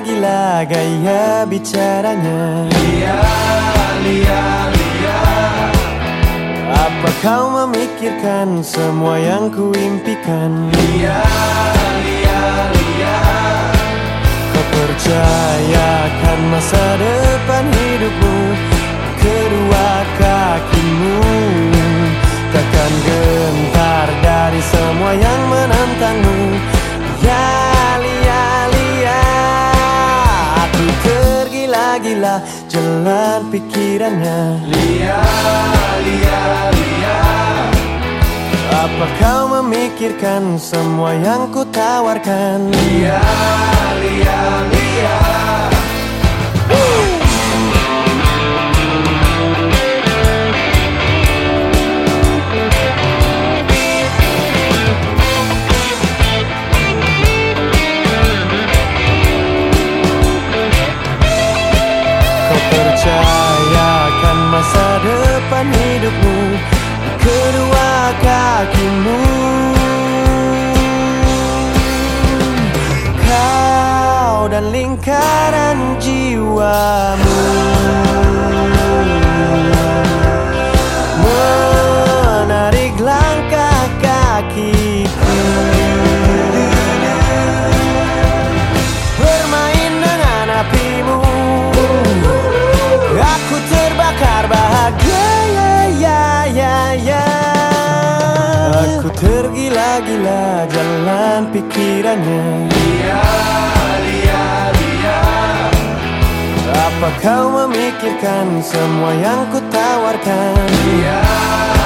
tergila-gila gaya bicaranya Lia, Lia, Lia. Apa kau memikirkan semua yang kuimpikan? Lia, Lia, Lia. Kau percayakan masa depan pikirannya. Lia, Lia, Lia. Apa kau memikirkan semua yang ku tawarkan Lia, Lia, Lia percayakan masa depan hidupmu di Kedua kakimu. Kau dan lingkaran jiwamu tergila-gila jalan pikirannya. Lia, Lia, Lia Apa kau memikirkan semua yang ku tawarkan? Lia, Lia, Lia